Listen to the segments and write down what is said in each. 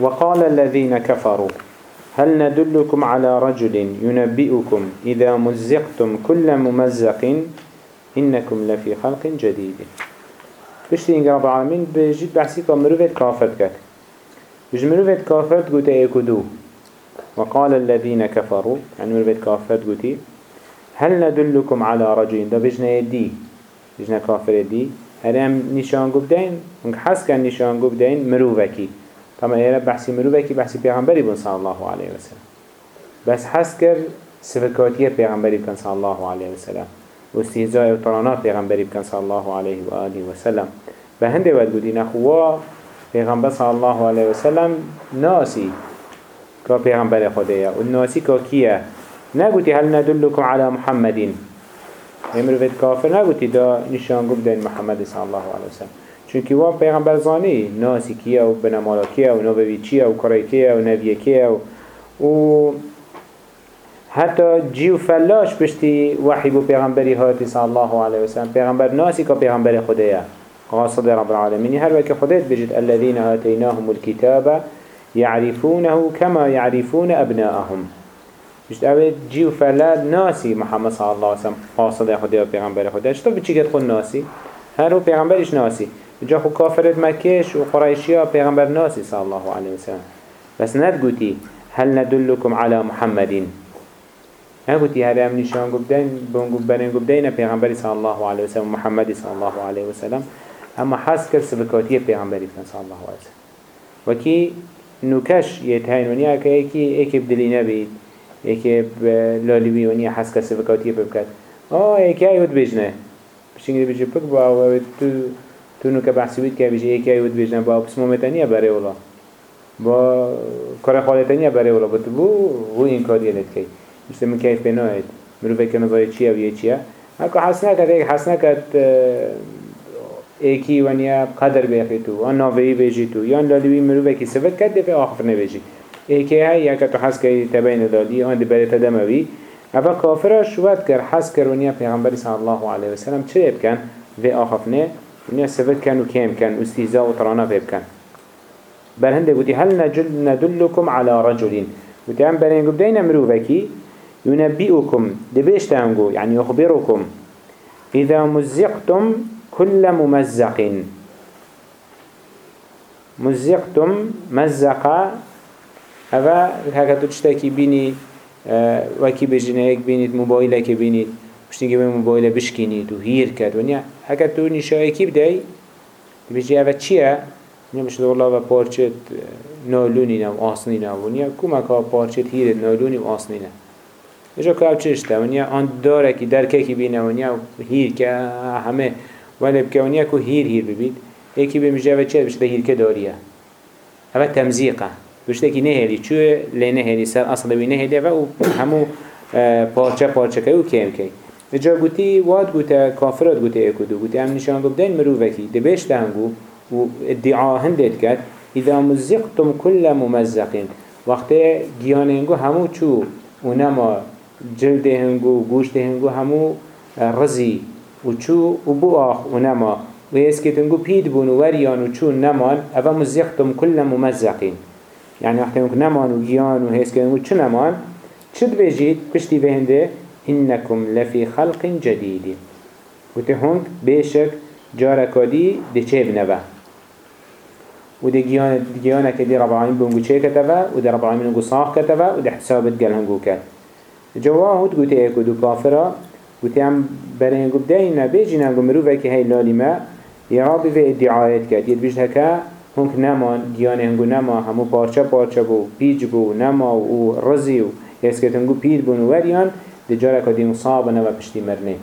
وقال الذين كفروا هل ندلكم على رجل ينبئكم إذا مزقتم كل ممزق؟ إنكم لفي خلق جديد. بشتي إنك رب العالمين بجد بحسي كمروفت كافرت كت بج مروفت كافرت قلت ايكدو وقال الذين كفروا يعني مروفت كافرت قلت هل ندلكم على رجل ده بجنا يدي بجنا كافر يدي هرم نشان قبدين ونك حس كان نشان قبدين مروفكي طبعا إيه بحسي مروفكي بحسي پیغمبری بن صلى الله عليه وسلم بس حس كر صفكاتية پیغمبری بن صلى الله عليه وسلم واستهزاء وطرانات پیغمبری بکن صلی الله علیه و آله و سلم. به ود بودی نخوا پیغمبر صلی الله علیه و سلم ناسی که پیغمبر خدایه و ناسی که کیه؟ نگوتی هل ندلکم على محمدین. امرو وید کافر نگوتی دا نشان گفت محمد صلی الله علیه و سلم. چونکی وا پیغمبر زانی ناسی کیه و بنمالا کیه و نوبوی چیه و کرای کیه و نبیه کیه و, و حتی جیو فلاش پشتی وحی بو پیغمبری هاتی صلی الله علیه وسلم پیغمبر ناسی که پیغمبر خدایه قاصد رب العالمين هر وكي خديت بجد الذين آتيناهم الكتاب يعرفونه كما يعرفون أبناءهم. بجد أول جيو فلا ناسي محمد صلى الله عليه وسلم قاصد خدای و پیغمبر خدای شتو بچی گد خود ناسی؟ هر و پیغمبرش ناسی. جا خو کافرت مکش و قرائشی ها پیغمبر ناسی صلى الله عليه وسلم بس ندگوتی هل ندلكم على محمدين هنگوتی هر هم نشان گبدین بون گبدین گبدین پیغمبری صلی الله علیه وسلم محمد صلی الله علیه وسلم اما حس کرد سبکاتی پیغمبری صلی الله علیه وسلم وکی نوکش یتهین ونیا که یکی یکی بدلی نبید یکی لالیوی ونیا حس کرد سبکاتی بکرد آه یکی ایود بجنه. بشینگی بجی پک با و تو نوکه بحثی بود که بجی یکی ایود بجنه با بسمو متنیه برای اولا؟ با کار خالتنیه برای اولا؟ با تو بو هو این کاری لد کی؟ مثل من كيف بنايت مروفه که نظای چیه و یه چیه اکو حس نکد ایک حس نکد ایکی ونیا قدر بیخی تو آن ناوهی بیجی تو یا لالوی مروفه که سفت کد دفع آخر نبیجی ایکی های یا که تو حس که تبین دادی آن دی بری تدموی. اول کافر شوید کر حس کر ونیا پیغمبری صلی الله علیه وسلم چه بکن و آخفنه ونیا سفت کن و کم کن استیزا و ترانا بکن بل هنده قلت هل ندلكم على رجل قلت هم برين قلت دين مروفكي ينبئكم دبيش تانجو يعني يخبركم إذا مزقتم كل ممزق مزقتم مزقا هذا هكا تشتكي بيني آه وكي بجنيك بينيت موبايلك بينيت بشتكي بين موبايله بشكينيت وهير كد ونيا هكا تو نشايكي بداي بيجي هذا چيه نیا مش والله و پارچت نالونی نم آسنی نم. ونیا کمکا پارچت هیر نالونی و آسنی نم اجا که چشته ونیا آن داره که درکه که بینه ونیا هیر که همه ولی بکه ونیا که هیر هیر ببید. یکی به مجاوه چه؟ بشته هیر که داریه. همه تمزیقه. بشته که نهلی چوه؟ لی نهلی سر اصلا بی نهلی و همو پارچه پارچه که او کم که اجا گوتی واد گوته کافرات گوته اکدو گوته هم نشان گبدین مروفکی دبشت هنگو و ادعا هندت کرد. اذا مزقتم كل ممزقين وقت گیاننگو همو چو؟ اونما جلد هنگو همو رزی. و چو؟ و بو آخ و نما و اسکتنگو پید بون و وریان و چو نمان. اوه مزیختم کل ممزقین يعني وقتی نمان و گیان و هسکتنگو چو نمان چد بجید پشتی بهنده إنكم لفي خلق جديد. وتهونك بيشك جاركادي دي چه بنبه؟ وده جيانة جيانة كدي رب العالمين بونجو چه كتبه؟ وده رب العالمين بونجو صاح كتبه؟ وده حسابت قال هنگو كت جواه هود قوتي ايكو دو كافرة قوتي هم برين قب داينا بيجينا قم مروفة كي هاي لالما يرابي في ادعايات كات يدبيش هكا هنك نمان جيانة هنگو نما. همو پارچه پارچه بو پیج بو نما و رزي و. يسكت هنگو پید بون وريان ده جارة كدي مصابنا و پشتی مرنه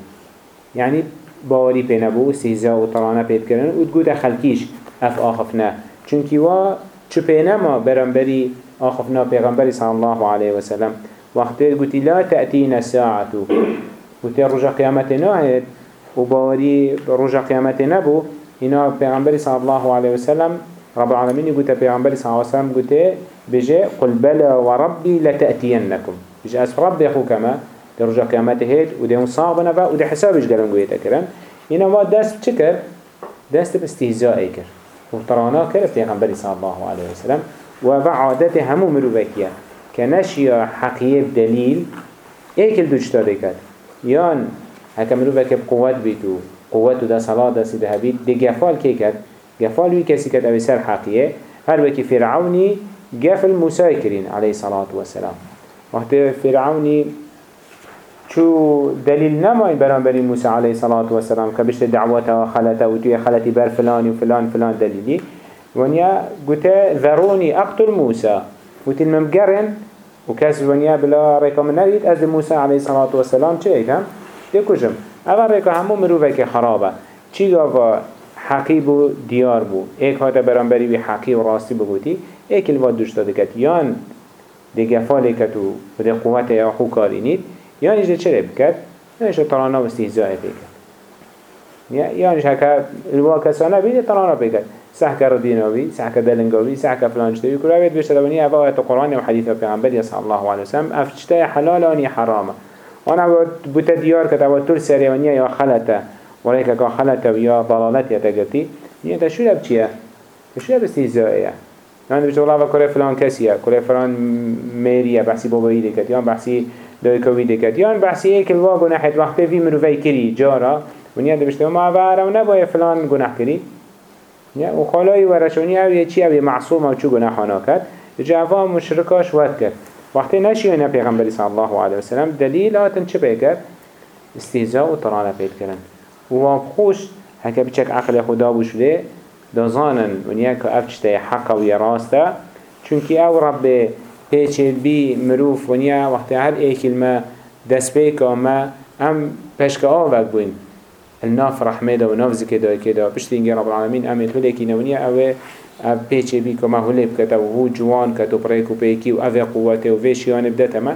يعني باوری پی نبو سیزا و طرانه پید کرن و تگو خلکیش اف آخفنا چونکی وا چو پی نما برنبری آخفنا پیغمبری صلی الله علیه وسلم وقتی گوتی لا تأتینا ساعتو گوتی رجا قیامت ناهد و باوری رجا قیامت نبو اینا پیغمبری صلی الله علیه وسلم رب العالمين قلت پیغمبر صلی الله علیه وسلم قلت بجي قل بلا وربي لتأتينكم بجي أسف ربي أخو كما درجة قيامته هيد وديهم صابنا فا ودي حسابش قلن قويتا كرن إنا ما دست بچكر دست باستهزاء كر وطرانا كرف پیغمبر صلى الله عليه وسلم و عادت همو مروفكيا كنشيا حقية بدليل ايكل دوشتا دكت يان هكا مروفك بقوات بيتو قوات دا صلاة دا سيده بيت دي جفال كي كت جفال وي كسي كت أبي سر حقية هر وكي فرعوني جفل موسى كرين عليه الصلاة والسلام وقت فرعوني شو دليل نما برانبري موسى عليه الصلاة والسلام كبشت دعوته وخلته وتوي خلتي بر فلان وفلان فلان دليلي ونيا قلت ذروني أقتل موسى قلت الممقرن وكاس ونيا بلا ريكا من نريد أز موسى عليه الصلاة والسلام چه ايكم؟ ديكوشم اول ريكا همو مروفك خرابه. چي غافا حقي بو ديار بو. ايك هاتا برانبري بي حقي و راسي بگوتي ايك الواد دوشتا دكت يان دي گفالي كتو و دي قوته يا خو كارينيد يانش ده چرا بكت؟ يانش طرانا و استهزاء بكت يانش هكا الواكسانه بيده طرانا بكت سحك ردينوي سحك دلنگوي سحك فلانشتوي كل هذا بيشتغلني أبوات القرآن وحديث البيغمبر صلى الله عليه وسلم أفتشتاي حلال واني حرامه وأنا بوتا ديار كتا وطول سري ونيا يا خلطة وليك كا خلطة ويا ضلالت يتقلتي نيا تا شو لبچيه شو لبستيزائيه يعني بيجي والله كره فلان كسيه كره فلان ميريا بحسي بابایی دکت یا بحثی دایکوی دکت یا بحثی ایک الوا گناحت وقتی وی مروفی کری جارا ونیا دبشته ما و نباید فلان گناح کری. و خالای ورشونی أو یه چی أو یه معصوم أو چو گناحانا کرد. جواب مشرکاش ود کرد. وقتی نشیونه پیغمبری صلی الله علیه وسلم دلیل آتن چه بکرد؟ استهزاء و طرانه پید کردن. و خوش هکا بچک عقل خدا بوشده دازانن. ونیا که افچته حق و راسته. چونکی أو رب پیچه بی مروف ونیا وقتی هر ای کلمه دست بیکا ما ام پشک آوک بوین الناف رحمه دا و ناف زکه دا كده بشتين رب العالمين امت هلكي نونيا اوه بيچه بي كما هله بكتا و هو جوان كتو بريكو بيكي و اوه قوته و ويشيان بدتا ما.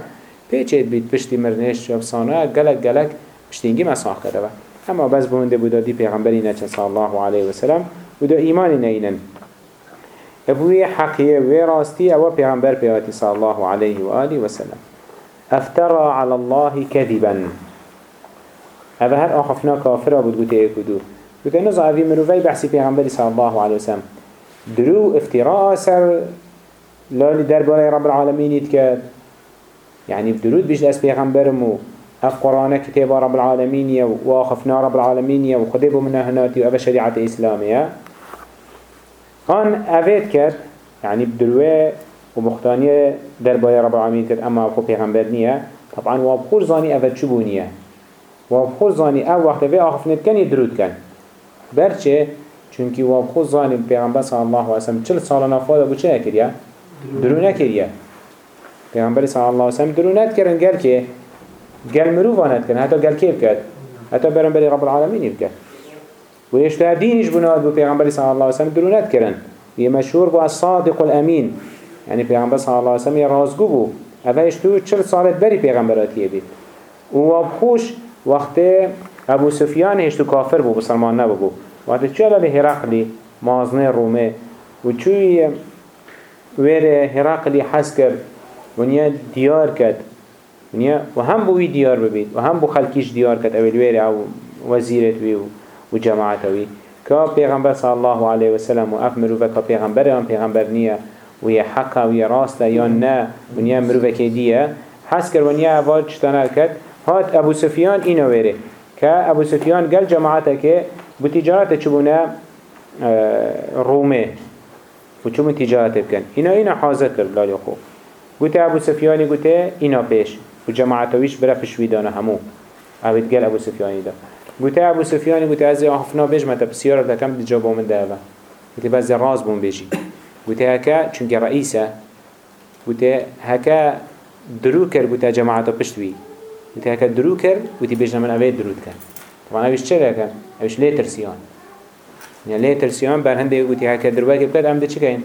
بيچه بيت بشتي مرنش شبصانا غلق غلق بشتينجي مساح كده اما بس بونده بودا دي پیغمبري نچه صلى الله عليه وسلم ودا ايمان نينن أبوي حقية وراستي أو پیغمبر پیغاتي صلى الله عليه وآله وسلم افترى على الله كذبا هذا هر آخفنا كافرة بود قوتي ايكودو قوتي نزع في مروفي بحسي پیغمبر صلى الله عليه وسلم درو افتراء سر لا لدربار رب العالمين يتكاد يعني بدرود بيش دست پیغمبرمو اف قرآن كتاب رب العالمين واخفنا رب العالمين وخدبه من هناتي وأبا شريعة آن أفيد كد يعني بدروه ومختانية دربايا رب العالمين كد أما أخو پیغمبر نية. طبعا وابخور زاني أفد شبونية وابخور زاني أو وقت في آخفنت كان يدرود كان برچه چونکی وابخور زاني پیغمبر صلى الله عليه وسلم چل سال نفاده بو چه نكريا درو نكريا پیغمبر صلى الله عليه وسلم درو نكرن قال که؟ قال مروفانت كان حتى قال كيف كاد حتى برنبر رب العالمين يبكى ويشتها دينش بناد بو پیغمبر صلى الله عليه وسلم درو نكرن يمشهور بو الصادق الأمين. يعني پیغمبر صلى الله عليه وسلم يرازقو بو. اوهش تو چل سالت بری پیغمبراتی بید و وابخوش وقت ابو سفیان هشتو کافر بو بسلمان نبو بو. وقت چه به هرقلی؟ مازنه رومه. و چوی ویر هرقلی حس کرد. ونیا دیار کرد. و هم بوی دیار ببید. و هم بو خلکیش دیار کرد. اول ویر أو وزیرت وی و جماعت وی که پیغمبر صلی الله علیه وسلم و اف مروفه که پیغمبر هم پیغمبر نیه و یه حقه و یه راسته یا نه ونیا مروفه دیه حس کرد ونیا اول چتانه کرد؟ هات ابو سفیان اینو ویره که ابو سفیان گل جماعته که بو تجارت چبونه؟ رومه. و چون تجارت بکن. اینا اینا حاضر کرد لالی خو گوته ابو سفیانی گوته اینا پیش. و جماعتویش بره فشوی دانه همو. اوید گل ابو سفیانی دا سفیانی گوته از آخفنا بیش متا بسیار دکم دی جابا من دهوه گوته بعضی راز بون بیجی گوته هکا چونکه رئیسه گوته هکا درو کرد گوته جماعتا پشتوی. گوته هکا درو کرد گوته بیش من اوید درود کرد. طبعا اوش چه لکن؟ اوش لی ترسیان يعني لی ترسیان بر هنده گوتی هکا دروا که بکد هم ده چه کن؟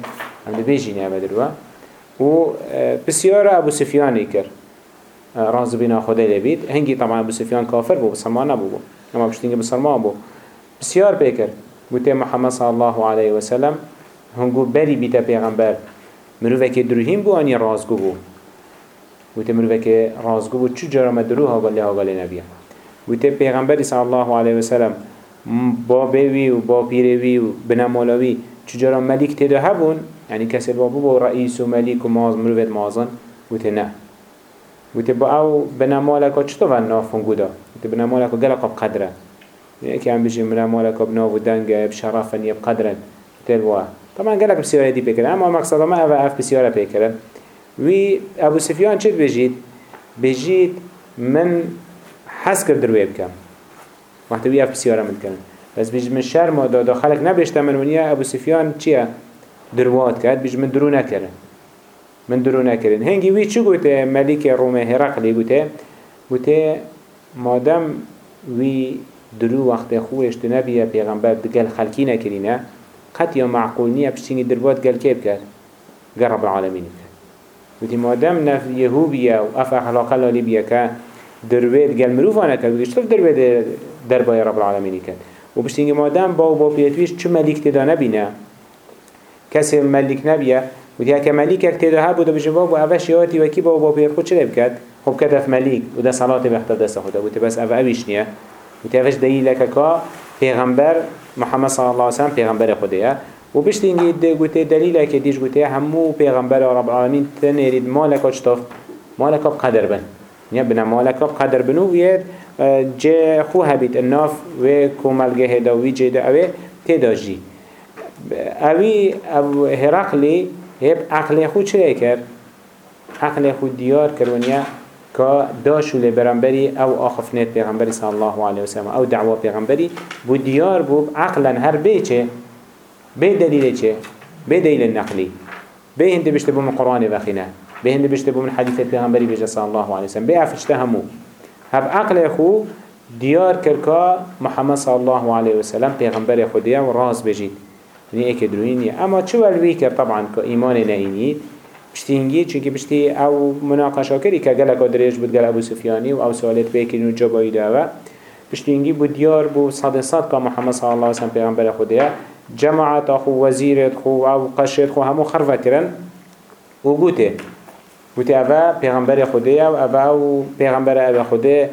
هم ده بیجینی اوه دروا. و بسیار ابو سفیانی کرد. راز بنا خدا لبید هنگی طبعا ابو سفیان کافر بو بسلمان نبو بو اما بشتینگه بسلمان بو بسیار بکر گوتی محمد صلی الله علیه وسلم هنگو بری بیتا پیغمبر مروفه که دروهیم بو آنی رازگو بو گوتی مروفه که رازگو بو چو جرام دروه ها گلی ها گلی نبیه گوته پیغمبری صلی الله علیه و سلم با بیوی و با پیروی و بنمالوی چجارا ملیک تیدا هبون يعني كسر بابو بو رئيس و ملیک و ماز مروفت مازن گوته نه گوته با أو بنامالکا چطور نافون گودا گوته بنامالکا گلقا بقدره. یکی هم بيجي من مالك بناو ودنجة بشرفا يبقدرن تلوا طبعا قالك بسيارة دي بكرة أما مقصد ما أبا أف بسيارة بكرة وي أبو سفيان شد بجيت بجيت من حس کرد روی بکم وقتی وی اف بسیاره من کنن بس بیج من شرم و داخلك نبشت من ونیا أبو سفیان چیه دروات کرد بیج من درو نکرن من درو نکرن هنگی وی چو گوته؟ ملیک روم هرقلی گوته؟ گوته مادم وی درو وقت خوش نبیه پیغمبر دگل خلکی نکرینه قد یا معقول نیه پشتینگی دروات گل کیب کرد؟ گل رب العالمین. کرد وتی مادم نف یهوبیه و اف اخلاق لالی بیه که دروید گل مروفانه کرد وتی شطف دروید دربای رب العالمین کرد؟ و پشتینگی مادم با و با پیتویش چه ملیک تدا نبینه کسی ملیک نبیه. وتی هکه ملیک اک ها بوده بجن بابو اوش یاتی وکی با و با پیت خود چه خب کدف ملیک و ده صلاة بخت دست خدا وتی بس أو اوش نیه وتفش دليلك كا پیغمبر محمد صلى الله عليه وسلم پیغمبر خديه و بشت اینگه ده گوته دلیل که دیش گوته همو پیغمبر رب العالمین تنرید مالک اشتاف مالک بقدر بن. یا بنا مالک بقدر بنو وید جه خو هبید الناف و کوملگه هداوی جه ده اوه تداجی اوی أو هرقلی هب عقل خود چه کرد؟ عقل خود دیار کرونیه داشو لبرانبری أو آخفنت پیغمبری صلی الله علیه وسلم أو دعوه پیغمبری بو دیار بو عقلا هر بی چه بی دلیل چه؟ بی دلیل نقلی. بی هنده بشته بو من قرآن وخینه بی هنده بشته بو من حدیث پیغمبری بجه صلی الله علیه وسلم بی افشته همو. هب عقل خو دیار کرکا محمد صلی الله علیه وسلم پیغمبر خودیه و راز بجید. یعنی ایک دروینی. اما ولوی کرد طبعا ایمان نینید بشتینگی چونکه بشتی أو مناقشه کردی که گلک آدریش بود گل ابو سفیانی و أو سوالت بیکن و جبایی داوه بشتینگی بود دیار بو صد صد که محمد صلی الله علیه پیغمبر خوده جماعت خو وزیرت خو أو قشت خو همو خرفت کرن و گوته گوته اوه پیغمبر خوده و أو پیغمبر اوه خوده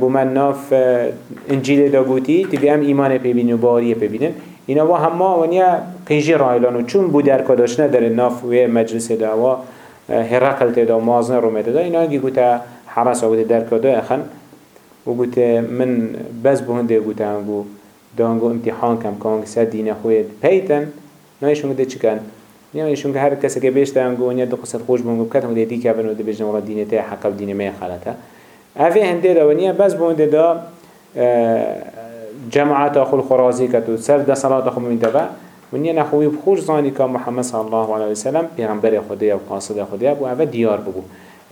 بو من ناف انجیل دا گوتی تبی هم ایمان پیبینی و باوری پیبینن اینا با همه ونیا قیجی رایلان و چون بو در کداشنه در ناف و مجلس دا و هرقل تدا مازن رو دا اینا گی گوتا حرس و در کدا اخن و گوتا من بس بو هنده گوتا انگو دانگو امتحان کم کانگ سر دین خوید پیتن نایشون گوتا چکن یعنی ایشون که هر کسی که بیشتر انگو ونیا دو قصد خوش بونگو بکتم گوتا دی که بنو دی بجنم را دینه تا حق و دینه می خالتا اوه هنده دا ونیا بس بو هنده دا جماعت أخو الخرازي كتو سر ده صلاة أخو من دبا من ين أخوي بخوش زاني كا محمد صلى الله عليه وسلم پیغمبر خدای و قاصد خدای بو اوه دیار بو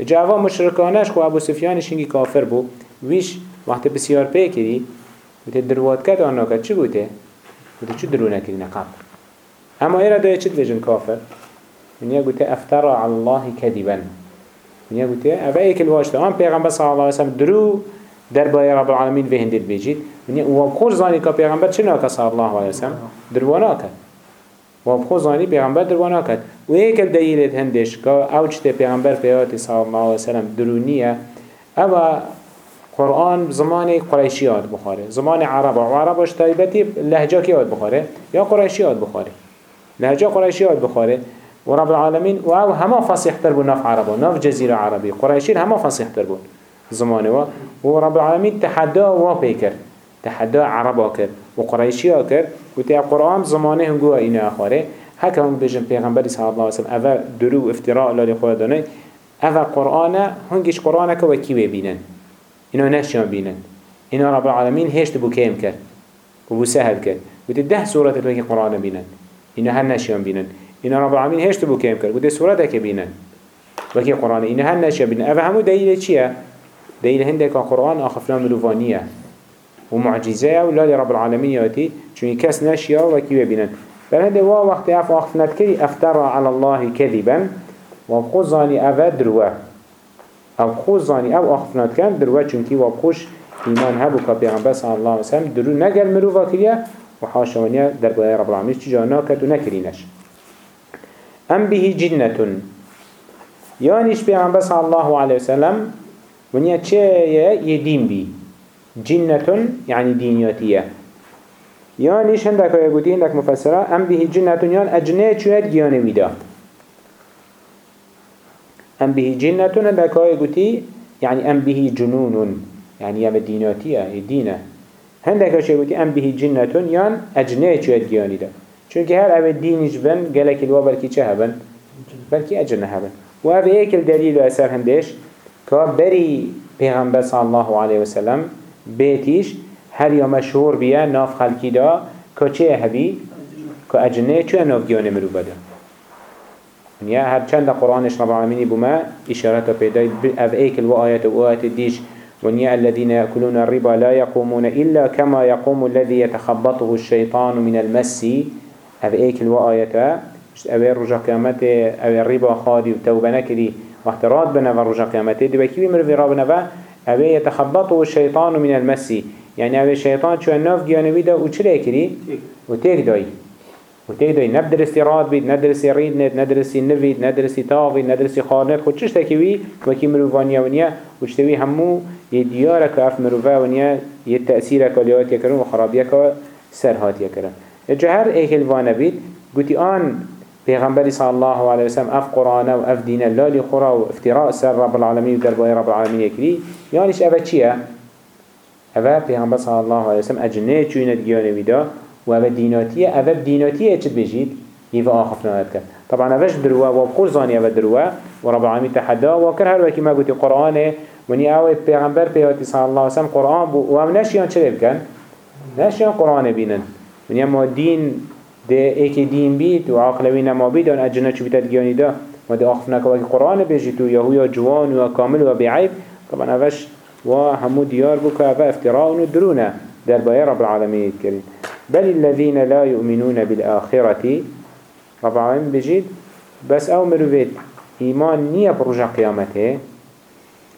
جاوا مشرکانش خو ابو سفیان شنگی کافر بو ویش وقت بسیار پی کری بوده دروات کد آنا کد چی بوده؟ بوده چی درو نکری نقب اما ایرا دای چی دویجن کافر؟ من یه گوته افترا الله کدیبن من یه گوته اوه ایک الواشته آن پیغمبر صلی الله علیه وسلم درو در بای رب العالمین به هندید بجید و بخور زانی که پیغمبر چه ناکه صلی الله علیه وسلم؟ دروانا کرد و بخور زانی پیغمبر دروانا کرد و یک دلیلت هندش که اوجت پیغمبر پیات صلی الله علیه وسلم درونیه أو قرآن زمان قریشیات بخاره زمان عرب. و عربش تایبتی لهجه کیات بخاره یا قریشیات بخاره لهجه قریشیات بخاره و رب العالمین و أو همه فصیح تر بود نف عربا نف جزیره عربی. قریشین همه فصیح تر بود زمانه و و رب العالمین تحدا و پیکر تحدا عربا کرد و قریشی ها کرد. و تی قرآن زمانه هنگو اینا آخاره. هکا هم بجن پیغمبری صلی الله علیه وسلم اوه درو افتراء لالی خود دانه. اوه قرآن هنگیش قرآن که وکی بینن؟ اینا نشیان بینن. اینا رب العالمین هشت بو کم کرد. و بو سهل کرد. و تی ده صورت وکی قرآن بینن. اینا هر نشیان بینن. اینا رب العالمین هشت بو کم کرد. و تی صورت که بینن. وکی قرآن اینا هر نشیان بینن. اوه همو دلیل چیه؟ دلیل هنده که قرآن آخفنا ملوفانیه ومعجزة ولا لرب العالمين يأتي. چون كس نشيا وكي ببينن بل هنده وا وقت اف اخفنت كري أفترى على الله كذبا. وخوزاني أفا دروا أو خوزاني أو اخفنت كان دروا چونكي وابخوش ایمان هبو پیغمبر صلی الله علیه وسلم. درو نگل مروفا کریه و حاشوانیه در بلای رب العالمین چی جانا کد و نکرینش أم به جنتون یانیش پیغمبر صلی الله علیه وسلم ونیا چه یه دین بی؟ جنة يعني دينياتية يانيش هندك يقولين لك مفسرة أم به جنة يان أجنة شوية جيانة ويدا أم به جنة هندك يقولي يعني أم به جنون يعني يا مديناتية دينة هندك شيء يقولي أم به جنة يان أجنة شوية جيانة دا چونك هر أبي دينش بن قالك الوا بلكي چه هبن؟ بلكي أجنة هبن. وهذا هيك الدليل أسر هندش كبري پیغمبر صلى الله عليه وسلم بيتيش هر يا مشهور بيا ناف خلقي دا که چه هبی؟ که اجنه چه ناف گیانه مرو بده؟ یا هر چند قرآنش رب العالمینی بما اشارت پیدای اف ایکل و آیت و آیت دیش. ونيا الذين يأكلون الربا لا يقومون إلا كما يقوم الذي يتخبطه الشيطان من المس أف إيك الوآية أو رجع قيامته أو الربا خادي وتوبة نكري واحتراد بنا ورجع قيامته دي بكيبي مرفي رابنا أو يتخبطه الشيطان من المس يعني اوه شيطان شو الناف جيانوي دا و چرا كري؟ و تيك داي و تيك داي ندرسي راد بيت ندرسي ريد نت ندرسي نفيد ندرسي تاغي ندرسي خارنت خود چش تكوي وكي مروفانيا ونيا و چتوي همو يديارك اف مروفا ونيا يتأثيرك وليات يكرون وخرابيك سرهات يكرون جهر ايك الوانا بيت قلتي آن پیغمبری صلی الله علیه وسلم اف قرآن و اف دین لالی خورا و افتراء سر رب العالمین و دربای رب العالمین یکری یعنیش اوه چیه؟ اوه پیغمبر صلی الله علیه وسلم اجنه چوینه دیانه ویدا و اوه دیناتیه اوه دیناتیه چه بجید؟ يفا آخف نهاد كان طبعا اوش دروا وبخور زاني اوه دروا ورب العالمين تحدا وكر هر وكي ما قلت قرآن وني اوه پیغمبر پیغمبر صلی الله علیه وسلم قرآن بو و هم نشيان چه بكن؟ نشيان قرآن بينن وني اما دين ده ايك دين بيت و عاقلوين ما بيت وان اجنه چو بيتت گياني ده و ده آخف نكا وكي قرآن بجيتو يهو يا جوان و كامل و بعيب طبعا اوش و همو ديار بك أفا افتراء ندرونه. در باية رب العالمين الكريم بل الذين لا يؤمنون بالآخرة. رب العالمين بجيد بس أو مروفيت إيمان نية برجع قيامته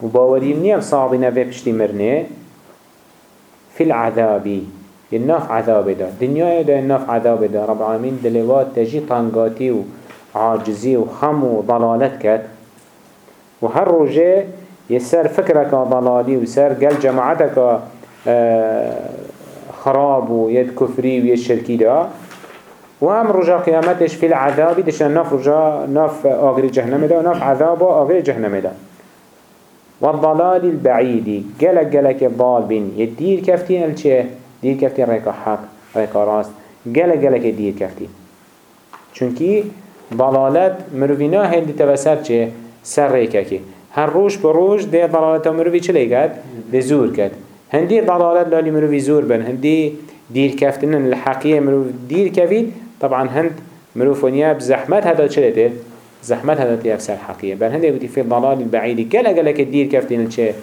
وباوري نية بصعبنا في بشتي مرنه. في العذاب الناف عذاب دا. دنيا دا الناف عذاب دا. رب العالمين دلوات تجي طنقاتي وعاجزي وخم وضلالت كت وهر رجاء يسر فكرك ضلالي وسر قل جماعتك خراب ويد كفري ويد شركي دا. وهم رجا قيامتش في العذاب دشان ناف رجا ناف آغر جهنم دا وناف عذاب آغر جهنم دا. والضلال البعيد. قلق قلق الضال بين يدير كفتين الچه دير كفتين ريكا حق ريكا راست. قلق قلق يدير كفتين چونكي ضلالات مروفينا هندي تبسر چه؟ سر ريكا كي هر روش بروش ده ضلالت مروفي چه لگد؟ ده زور کد. هندی ضلالت لالی مروفي زور بن. هندی دیر کفتن الحقیه مروف دیر کفید طبعا هند مروفونيا بزحمت هذا چه لده؟ زحمت هذا تيفسر حقيقة بل هندي يقولي في الضلال البعيد قلق قلق الدير كفتين الشيء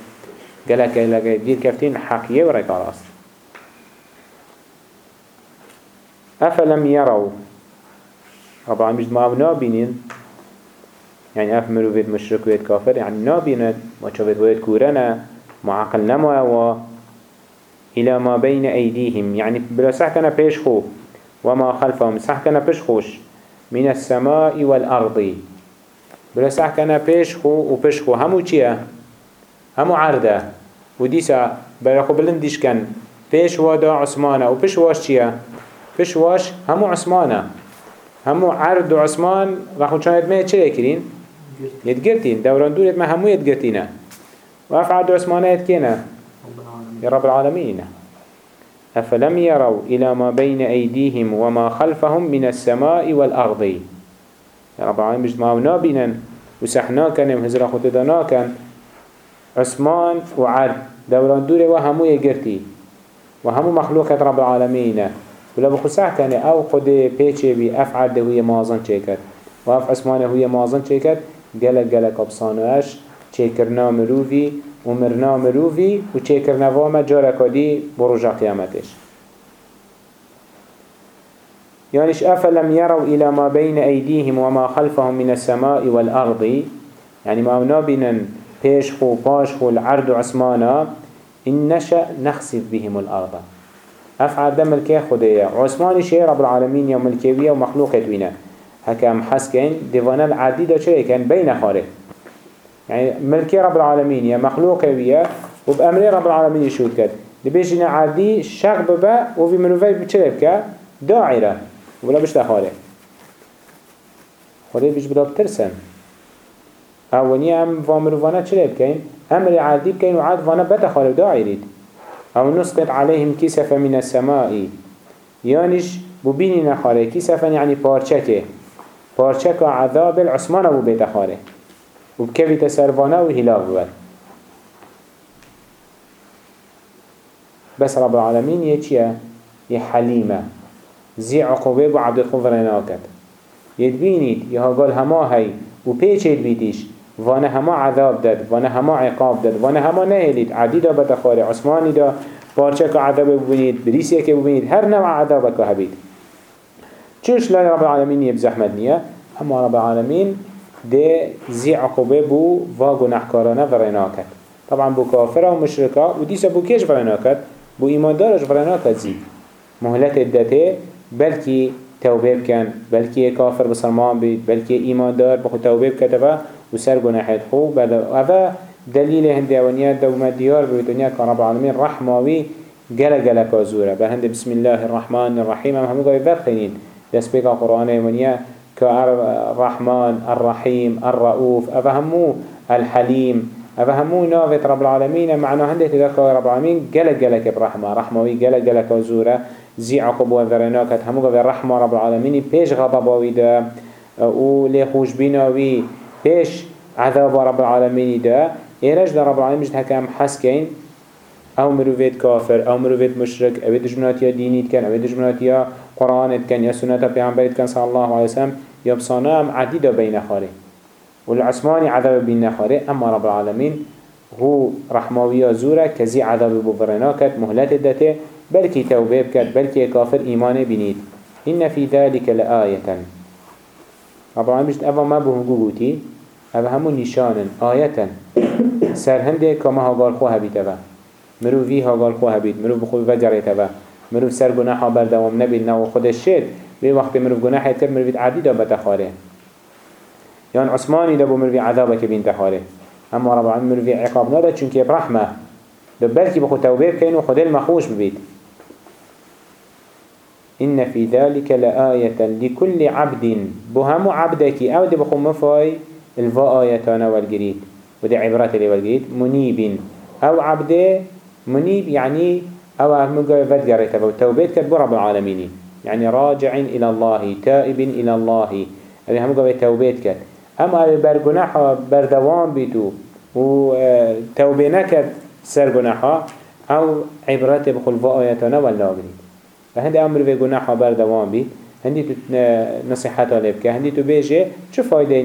قلق قلق الدير كفتين حقيقة وريك راس أفلم يروا؟ طبعا مش ما نابينين. يعني أف مروفيت مشرك ويت كافر. يعني نابينا ما شافت ويت كورنا. معقل نما و إلى ما بين أيديهم. يعني بلا سحكنا بيش خو. وما خلفهم. سحكنا بيش خوش. من السماء والأرض. بلا سحكنا بيش خو و بيش خو. همو چية؟ همو عرده وديسا بلا خو بلندش كان. بيش وادا عثمانه و بيش واش چية؟ بيش واش همو عثمانه. همو عرض و عثمان رخو چاند ما چه يكرين يتقرتين دوران دولت ما همو يتقرتينه وأفعد عثمانه يتكينه يا رب العالمين أفلم يروا إلى ما بين أيديهم وما خلفهم من السماء والأرض. يا رب العالمين وسحنا كان وهزرا خطدنا كان عثمان وعد دوران دوره وهمو يقرتي وهمو مخلوقات رب العالمين ولا بخصح كان أو قد بيچه بي افعل ده هي مازن چيكت واف عثمان هي مازن چيكت گلک گلک ابسانوش چیکرنا مروفی و مرنا مروفی و چیکرنا وام جارکادی بروجا قیامتش يعنيش أفلم يروا إلى ما بين أيديهم وما خلفهم من السماء والأرض. يعني ما نابنا بيشخو باشخو العرض عثمانا إن نشأ نخسف بهم الأرض. أفعل دم الكي خدية عثماني شيء رب العالمين يوم الكيوية ومخلوقة دوينة. هكا محس كين ديوانا العديد شيء كان بين خارج. يعني ملكي رب العالمين يا مخلوق ويا وبأمر رب العالمين يشود كد. دبيجنا عادي شغ ببا وفي مروفي بچلب داعرة. ولا بشتا خاله خده بيش بدا بترسن اولي أم وامروفانا چلب كين أمر عادي بكين وعاد وأنا بتا خاله داعريد أو نسقط عليهم كسفا من السماء؟ يانش ببيني نخاله كسفا يعني بارچكه بارچك عذاب العثمان ابو بيت خاله وبكفي تسرفانا وهلاك بود بس رب العالمين يتشيا يحليمة زي عقوبة عبد الخوف رناكت يتبينيد يها قال هما هاي و پیچید وأنا هما عذاب داد وأنا هما عقاب داد وأنا هما نهلید. عدیدا بتخاره عثمانی دا پارچه که عذاب ببینید بریسیه که ببینید هر نوع عذاب که هبید. چوش لا رب العالمين يبزحمد نية اما رب العالمين ده زي عقوبة بو واغو نحكارانا ورناكت طبعا بو كافرة ومشركة وديسا بو كيش ورناكت بو إيمان دارش ورناكت زي مهلت الدته بلكي توبه بكن بلكي كافر بسلمان بيت بلكي إيمان دار بخو توبه بكتبه وسر گناحت خو بعد أفا دليل هندي أونيات دوما ديار بيتونيا كان رب العالمين رحمة جل جل كازورة بهند بسم الله الرحمن الرحيم هم قاعد بخينين دس بيك القرآن ونيا كالرحمن الرحيم الرؤوف أفهموا الحليم أفهموا نافت رب العالمين معنى هندي تذكر رب العالمين جل جل كبرحمة رحمة. جل جل كازورة زي عقب وذرناكت همو قبل رحمة رب العالمين بيش غضباوي دا و لي خوش بيش عذاب رب العالمين دا. إيرج دا رب العالمين جد هكام حس كين أو مروفيت كافر أو مروفيت مشرك أو دجمناتيا دينيت كان أو دجمناتيا قرآنت كان يا سنة بيعنبريت كان صلى الله عليه وسلم. يبصانا ام عديدة بين خاري والعثماني عذاب بين خاري أما رب العالمين هو رحموية زورة كزي عذاب بفرناكت مهلت الدته بلكي توبة بكت بلكي كافر إيمان بنيت. إن في ذلك لآية. رب العالمين أفا ما بهم أفا همو نشانا آية سر هنده كما هقال خوها بيتبا مرو في هقال خوها بيت مرو بخوي فجرتبا مرو سر گناحا بردوام نبيل نو خود الشد بي وقت مرو گناحا يتكب مرو بيت عديدا بتخاره يعني عثماني دبو مرو عذابك بين تخاره أما رب العالمين مرو عقاب نادا چونك برحمة دو بلكي بخو توبه بكين وخود المخوش ببيت إن في ذلك لآية لكل عبد. بهم عبدك أو دي بخو مفاي الفا آياتنا والجريد ودي عبرات اللي والجريد. منيب أو عبد منيب يعني أو مقا فدقرت توبيت كتب رب العالمين. يعني راجع إلى الله تائب إلى الله. أبي هم قوي توبيت كت. أما برجناح بردوام بيتو. وتوبينك سر جناحا أو عبرات بخل فا آياتنا والناقرين فهندي أمر في جناح بر دوام بي هندي تو نصيحات لبك هندي تو بيجي شو فايدة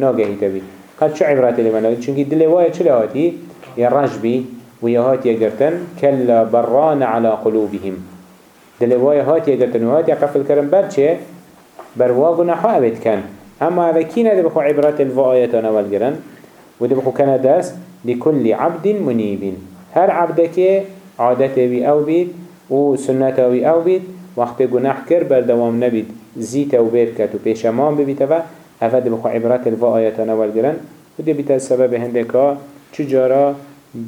ناجهي تبي قد شو عبرات اللي منه چونكي دلواية شو لهاتي يرجبي ويهات يقرتن كلا بران على قلوبهم دلواية هات يقرتن وهات يقف الكرم برشة بروا جناح أبد كان أما هذا كينا دي بخو عبرات الفاية والجرن ودي بخو كان داس لكل عبد منيب هر عبدك عادته بي أو بيت و سنت اوی أو بید وقت گناه کر بردوام نبید. زی توبه بکت و پیشمان ببیت و افد بخوا عبرت الوا آیت نوال گرن و دی بیت سبب هنده که چجارا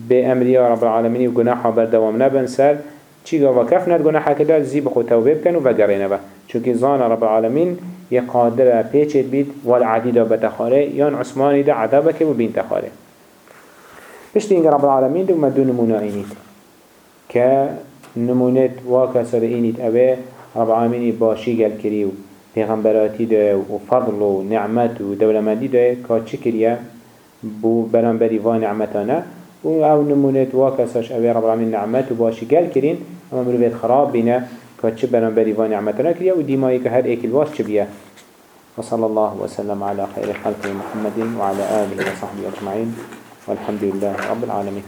به امری رب العالمین و گناه بردوام نبن سر چی گا و کف ند گناه کدار زی بخوا توبه بکن و وگرینه با چونکه زان رب العالمین یه قادر پیچید بید والعدید بتخاره یان عثمانی دا عذابك و بین تخاره. پشتی اینگه رب العالمین دو مدون منائنید که نمونت واکا سر اینیت اوه رب العالمین باشی گل کری و پیغمبراتی ده و فضل و نعمت و دولمندی ده که چه کریه؟ بو برانبری و نعمتانه. و أو نمونت واکا سرش اوه رب العالمین نعمت و باشی گل کرین. اما مروفیت خراب بینه که چه برانبری و نعمتانه کریه؟ و دیمایی که هر ایک الواس چه بیه؟ وصلى الله وسلم على خير خلق محمد وعلى آله وصحبه أجمعين والحمد لله رب العالمين